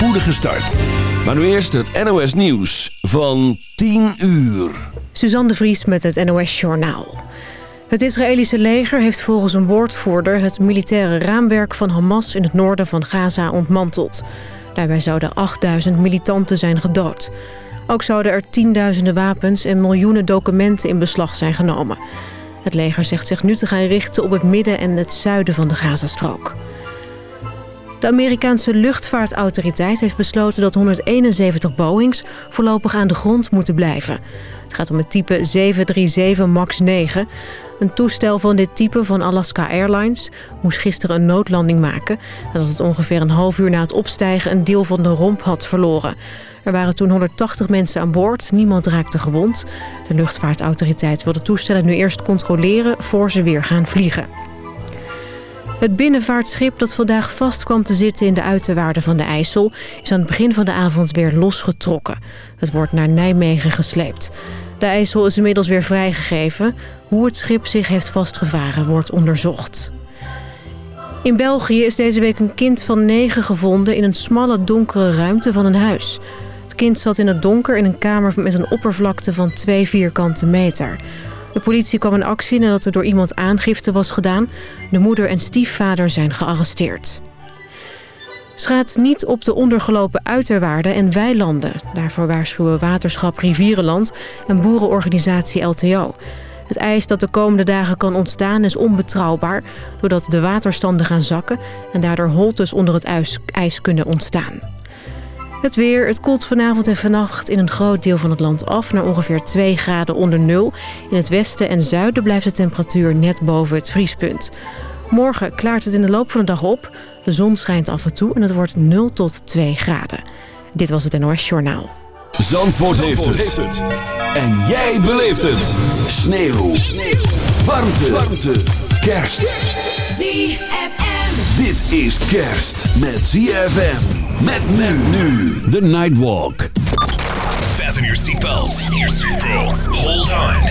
spoedige start. Maar nu eerst het NOS Nieuws van 10 uur. Suzanne de Vries met het NOS Journaal. Het Israëlische leger heeft volgens een woordvoerder... het militaire raamwerk van Hamas in het noorden van Gaza ontmanteld. Daarbij zouden 8000 militanten zijn gedood. Ook zouden er tienduizenden wapens en miljoenen documenten in beslag zijn genomen. Het leger zegt zich nu te gaan richten op het midden en het zuiden van de Gazastrook. De Amerikaanse luchtvaartautoriteit heeft besloten dat 171 Boeings voorlopig aan de grond moeten blijven. Het gaat om het type 737 MAX 9. Een toestel van dit type van Alaska Airlines moest gisteren een noodlanding maken... nadat het ongeveer een half uur na het opstijgen een deel van de romp had verloren. Er waren toen 180 mensen aan boord, niemand raakte gewond. De luchtvaartautoriteit wil de toestellen nu eerst controleren voor ze weer gaan vliegen. Het binnenvaartschip dat vandaag vast kwam te zitten in de uiterwaarden van de IJssel... is aan het begin van de avond weer losgetrokken. Het wordt naar Nijmegen gesleept. De IJssel is inmiddels weer vrijgegeven. Hoe het schip zich heeft vastgevaren wordt onderzocht. In België is deze week een kind van negen gevonden in een smalle donkere ruimte van een huis. Het kind zat in het donker in een kamer met een oppervlakte van twee vierkante meter. De politie kwam in actie nadat er door iemand aangifte was gedaan. De moeder en stiefvader zijn gearresteerd. Schaat niet op de ondergelopen uiterwaarden en weilanden. Daarvoor waarschuwen waterschap Rivierenland en boerenorganisatie LTO. Het ijs dat de komende dagen kan ontstaan is onbetrouwbaar... doordat de waterstanden gaan zakken en daardoor holtes onder het ijs, ijs kunnen ontstaan. Het weer, het koelt vanavond en vannacht in een groot deel van het land af... naar ongeveer 2 graden onder nul. In het westen en zuiden blijft de temperatuur net boven het vriespunt. Morgen klaart het in de loop van de dag op. De zon schijnt af en toe en het wordt 0 tot 2 graden. Dit was het NOS Journaal. Zandvoort, heeft, het. En jij beleeft het. Sneeuw. Sneeuw. Warmte. Warmte. Kerst. ZFM. Dit is kerst met ZFM. Met men nu. The Nightwalk. Fasten your seatbelts. Hold on.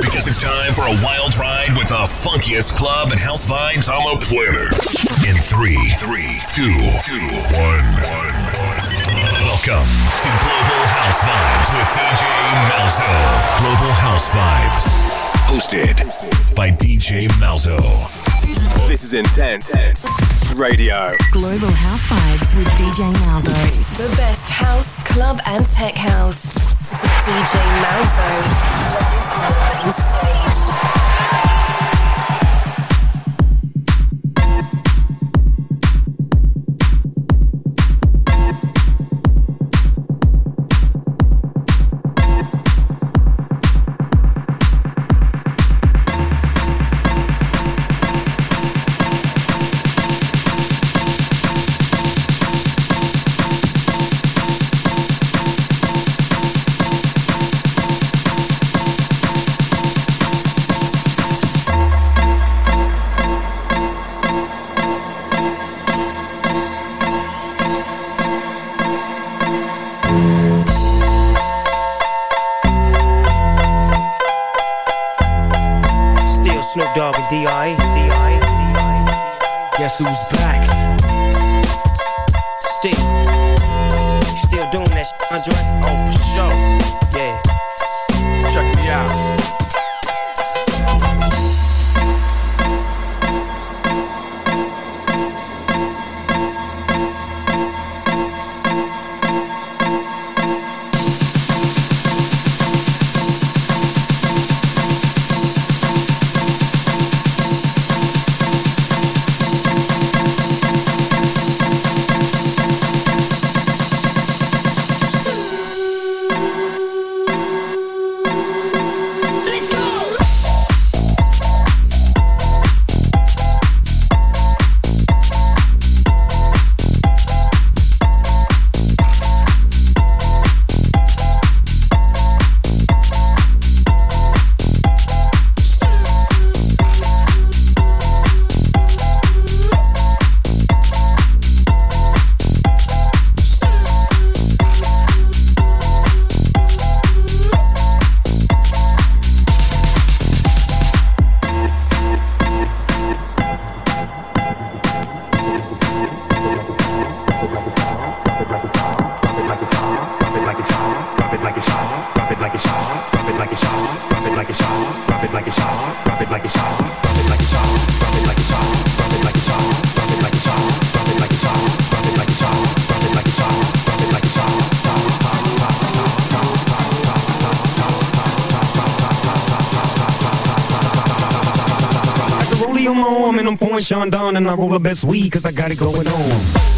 Because it's time for a wild ride with the funkiest club and house vibes on the planet. In three, three, two, two, one, one. Welcome to Global House Vibes with DJ Malzo. Global House Vibes. Hosted by DJ Malzo. This is Intense Radio. Global House Vibes with DJ Malzo. The best house, club, and tech house. DJ Malzo. Still. Doing that Andre? Oh, for sure. Yeah. Check me out. And I roll the best weed cause I got it going on.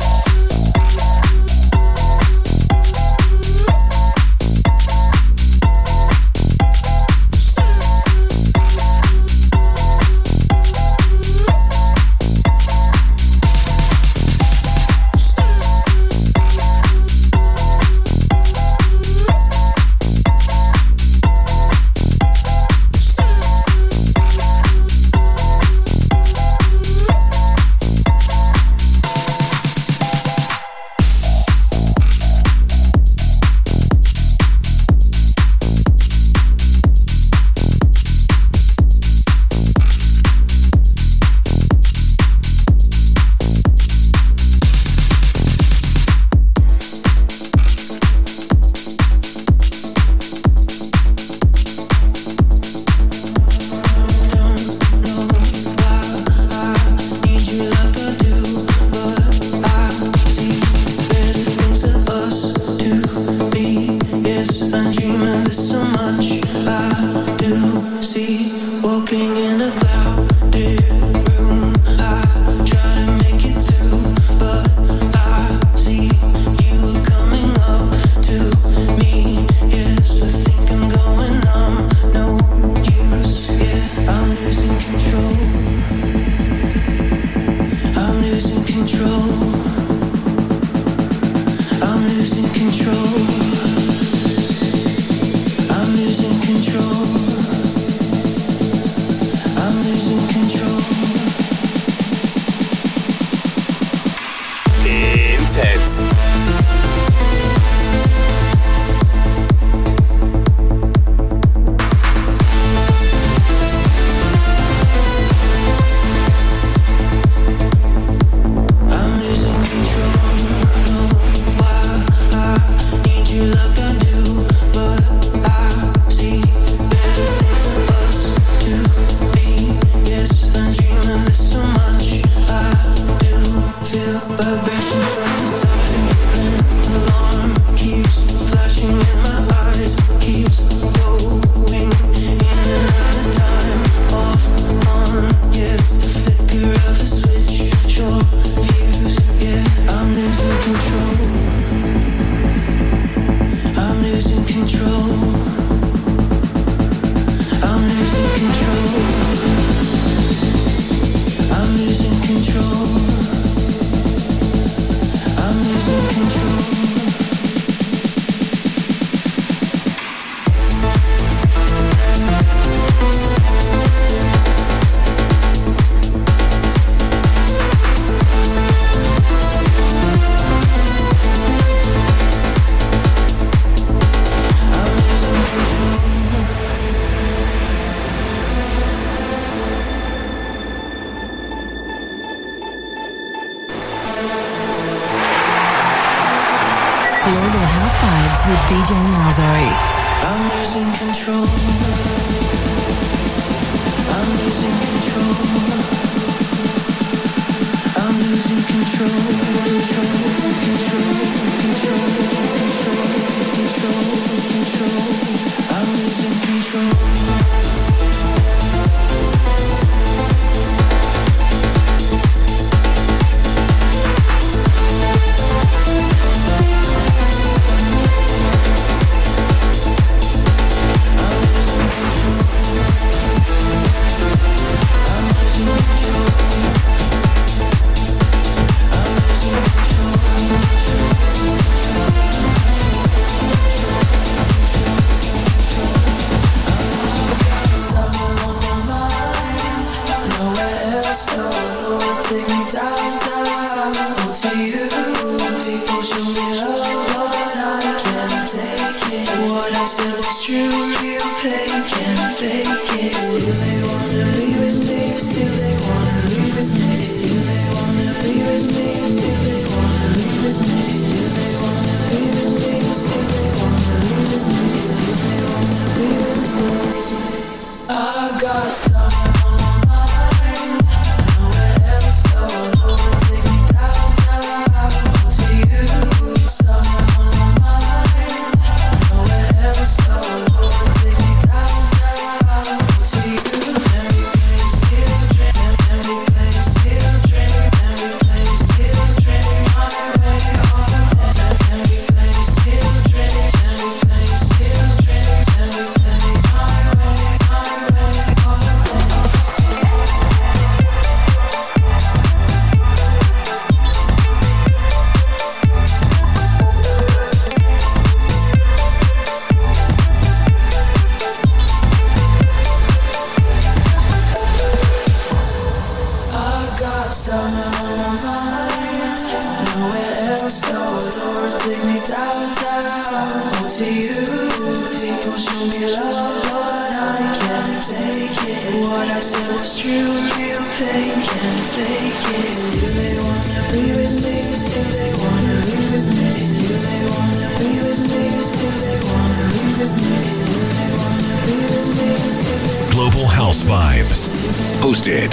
Hosted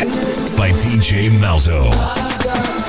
by DJ Malzo.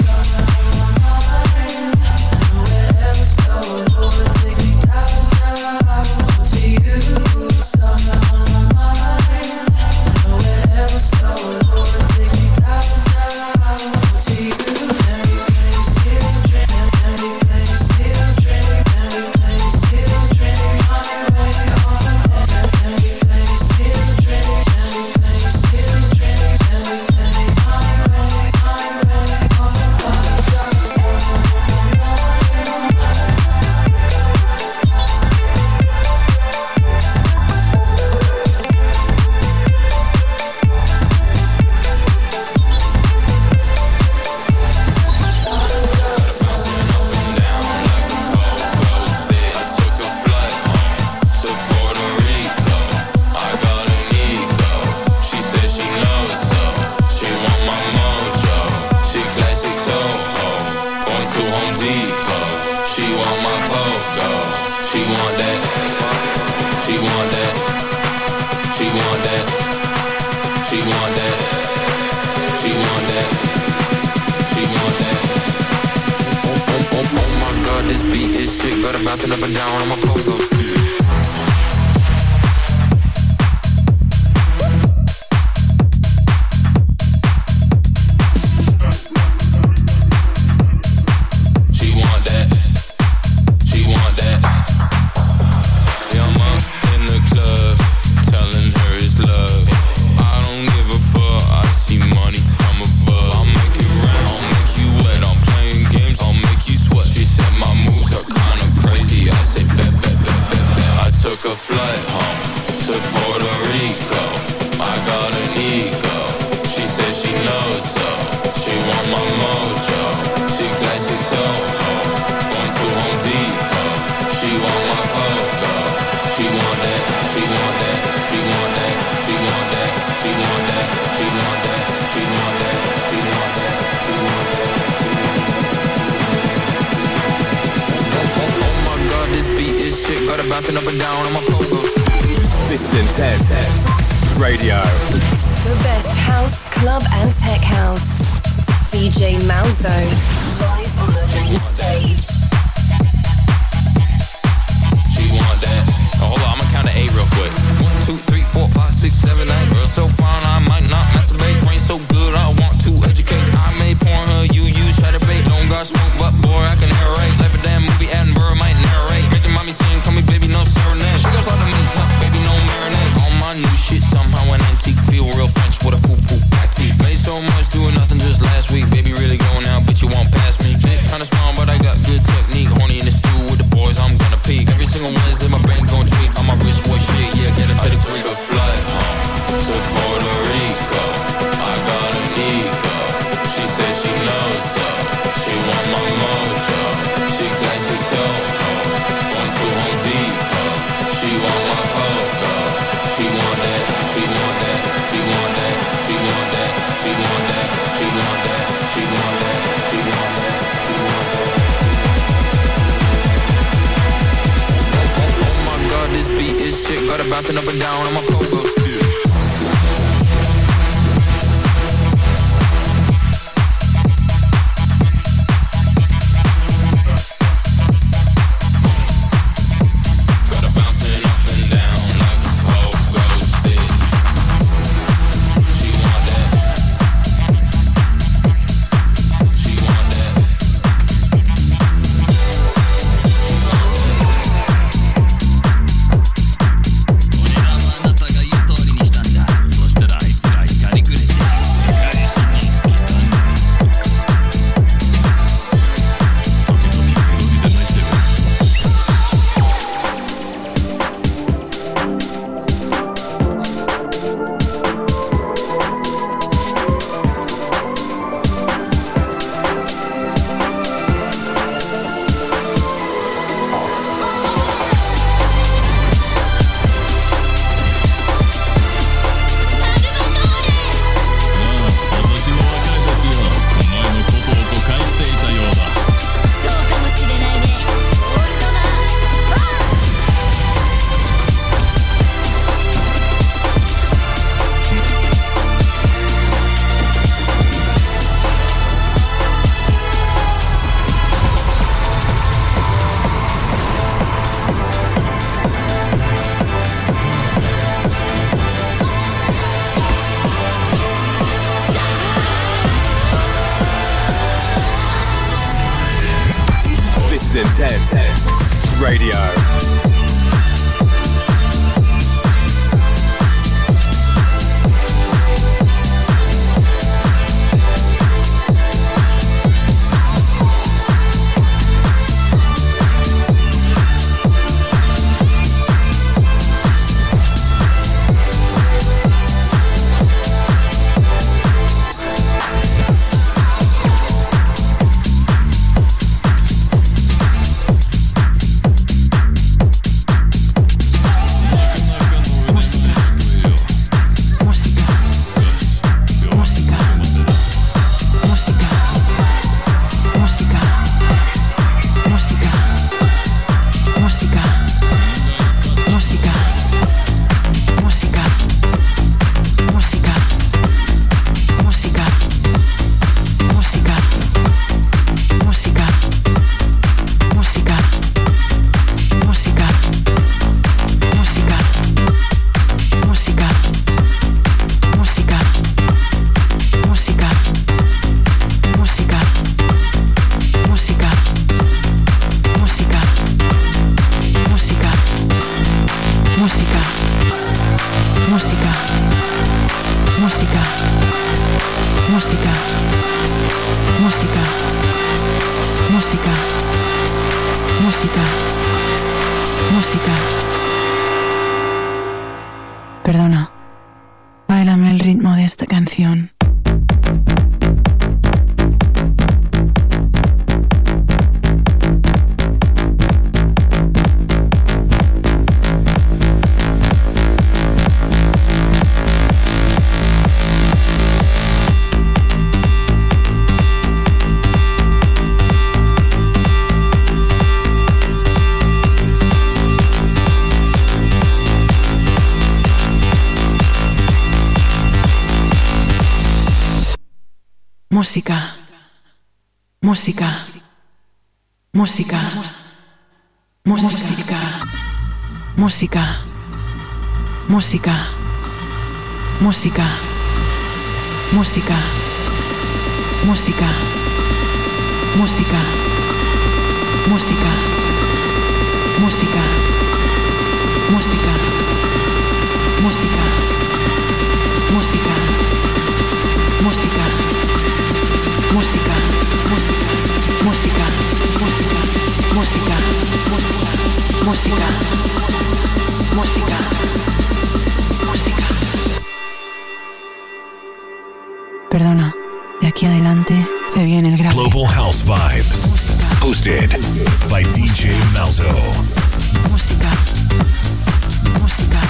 Bouncing up and down on my pogo Música. Música. Música. Música. Música. Música. Música. Música. Música. Música. Música. Música. Música. Música, música, música, Perdona, de aquí adelante se viene el gran. Global House Vibes, hosted by DJ Malzo. Música, música,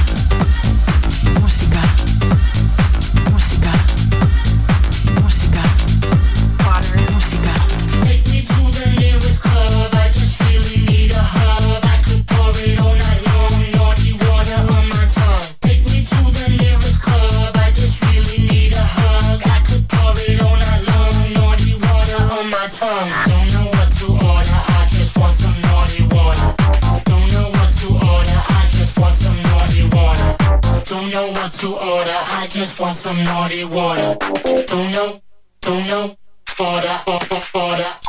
just want some naughty water. Don't know, don't know, order, order. Water.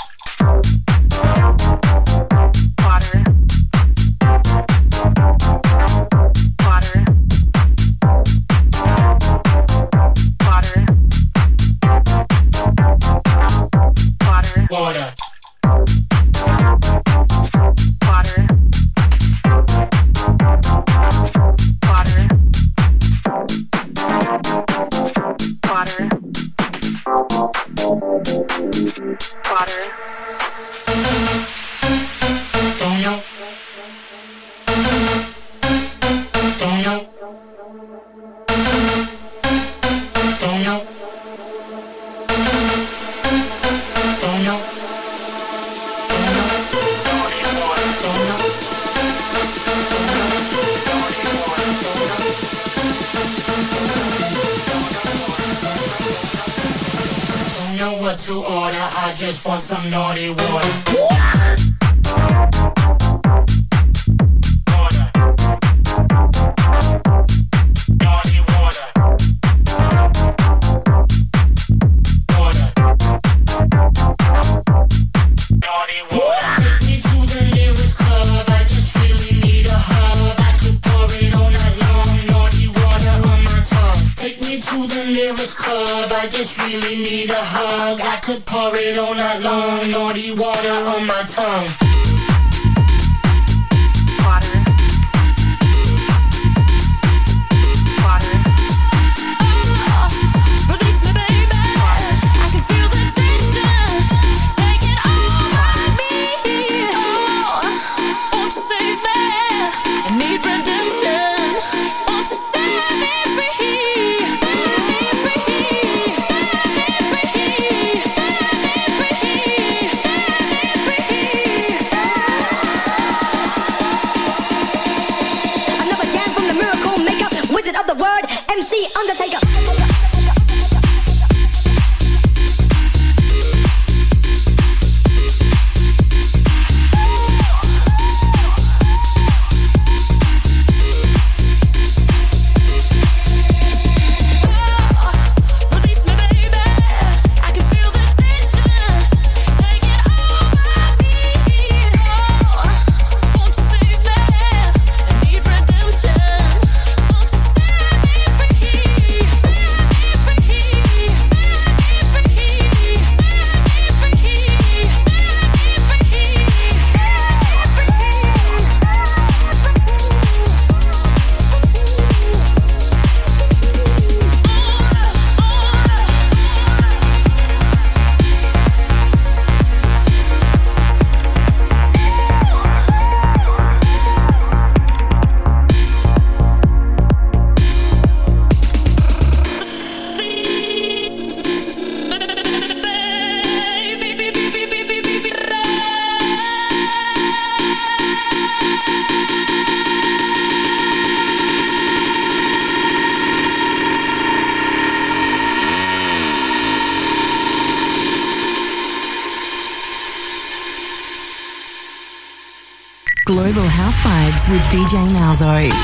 rồi.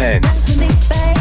Intense.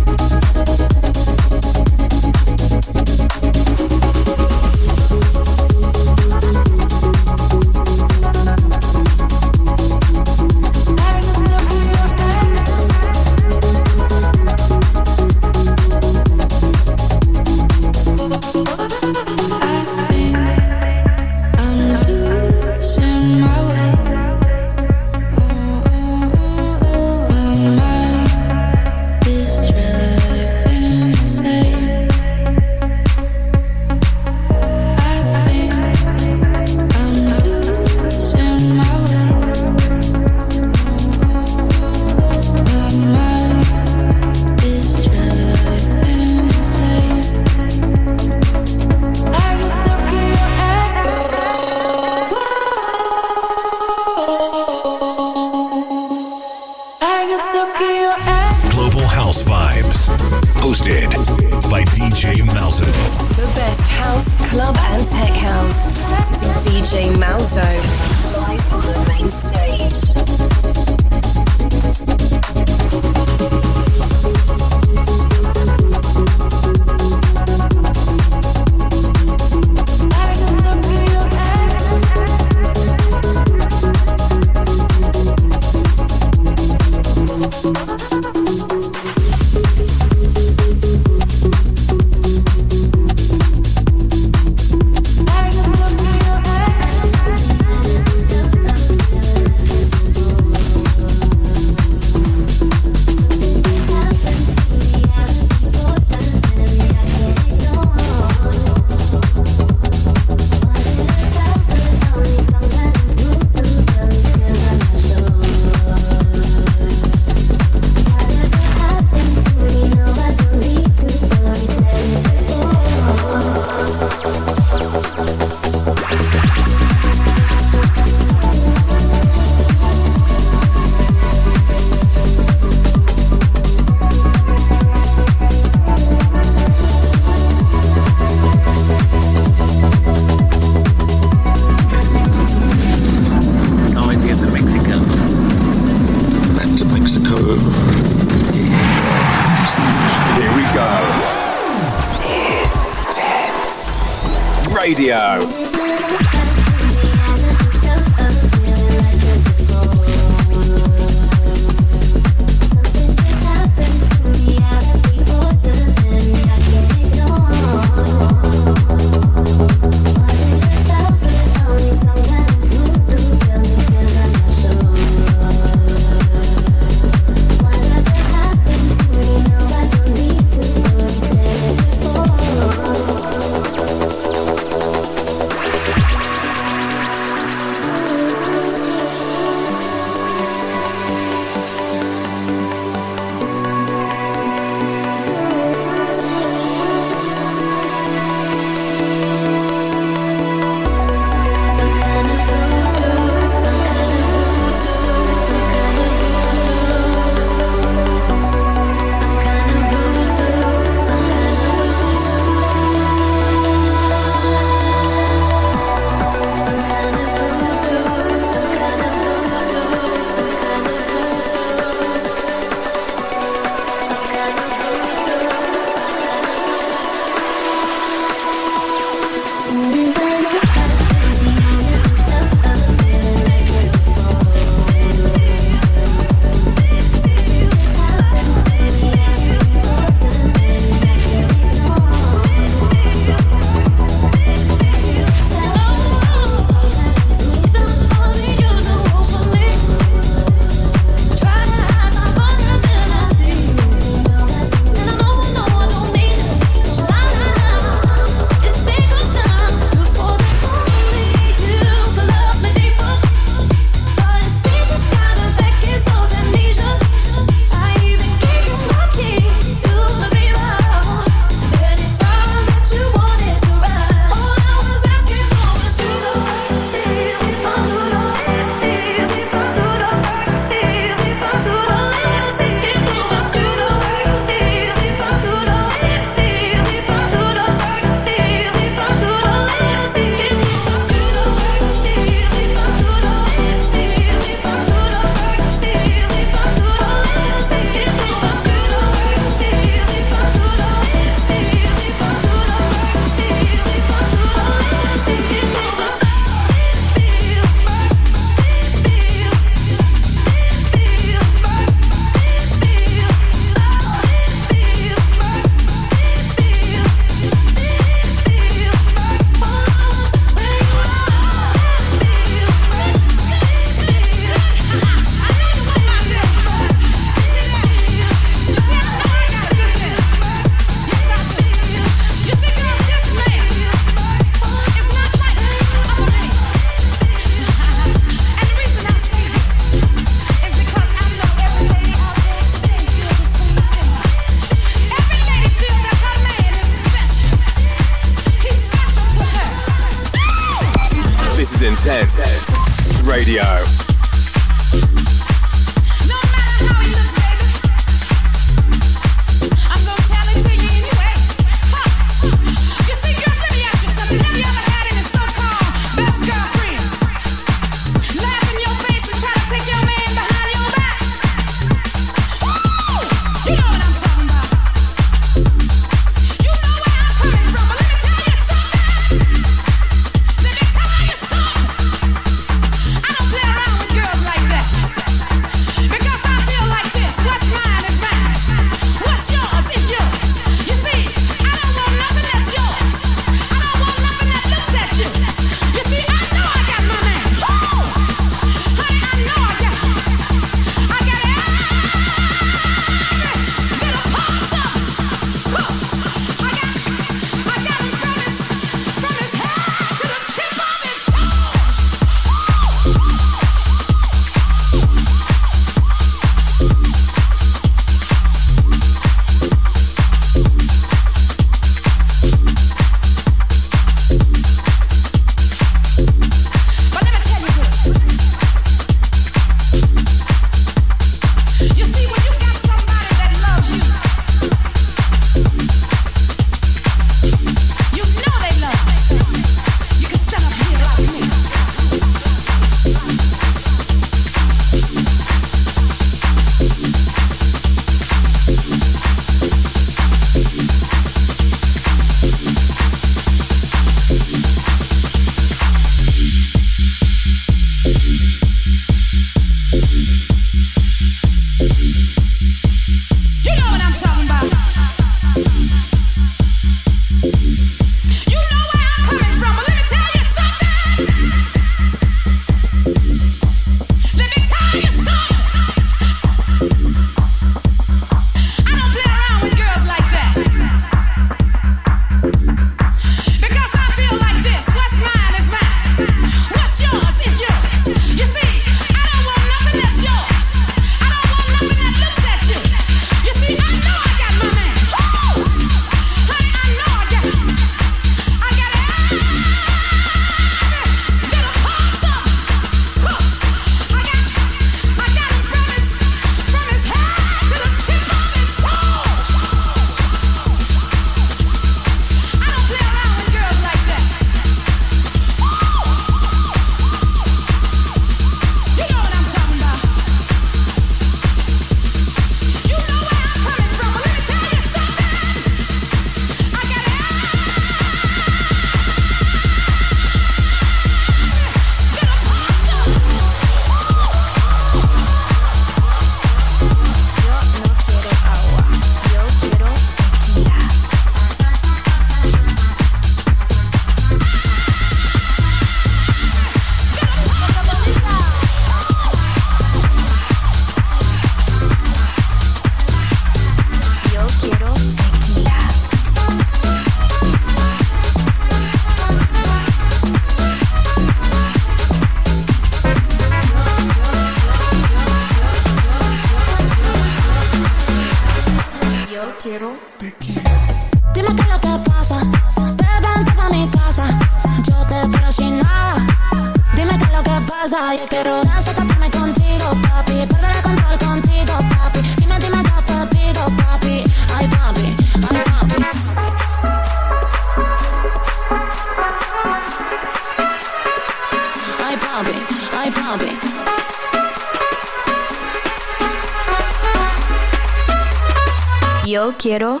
quiero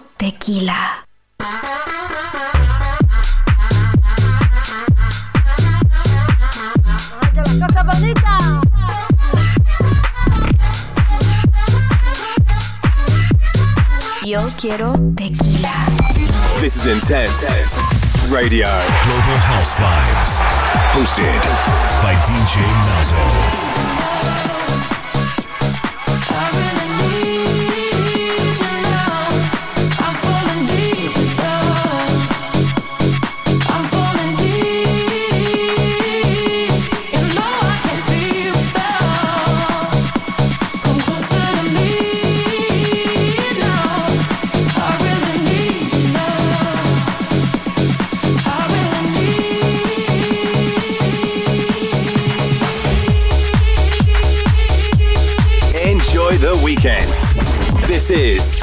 Mixes.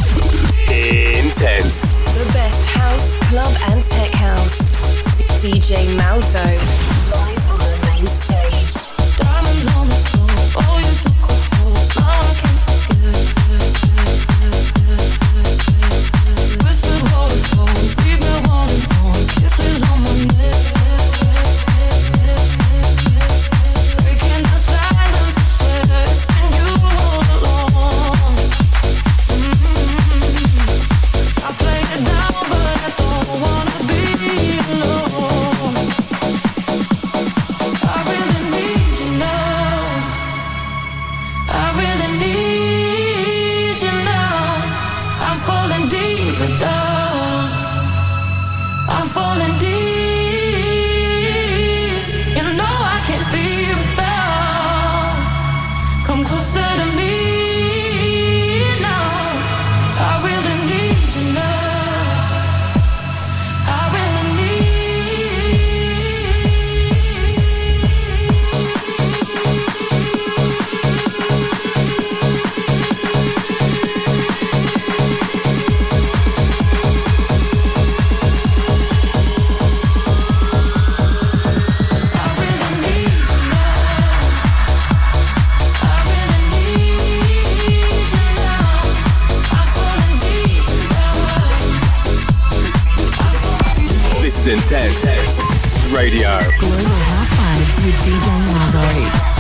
Radio. Global House Vibes with DJ Mazzoli.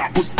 got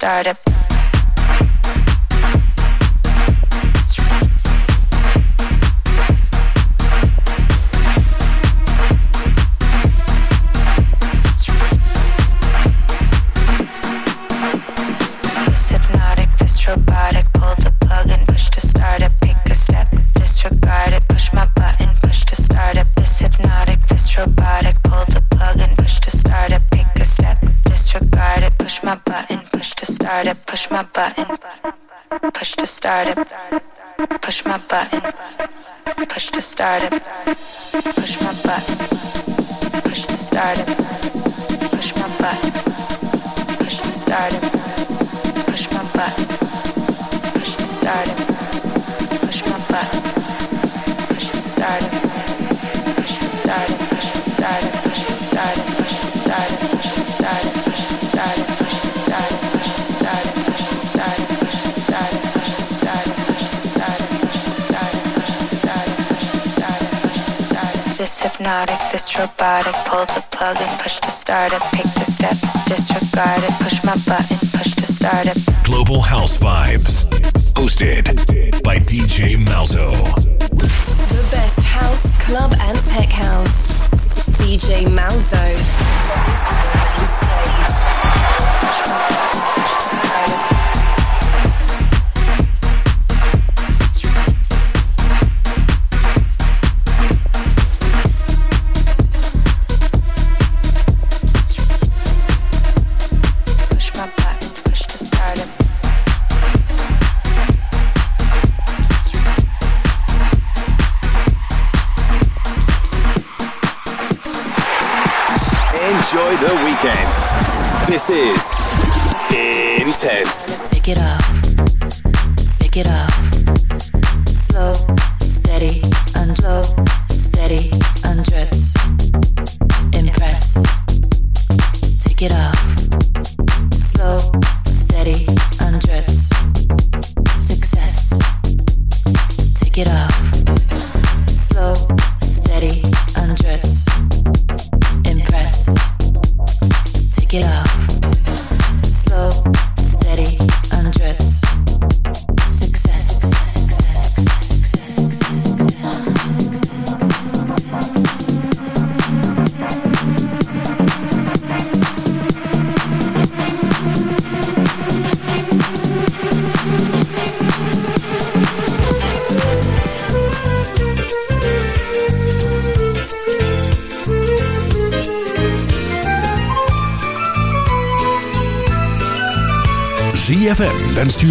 started Push my button. Push to start it. robotic. Pull the plug and push to start it. Pick the step, disregard it. Push my button, push to start it. Global House Vibes, hosted by DJ Malzo. The best house, club, and tech house. DJ Malzo. Push my button, push to start it. is Intense. Take it off. Take it off.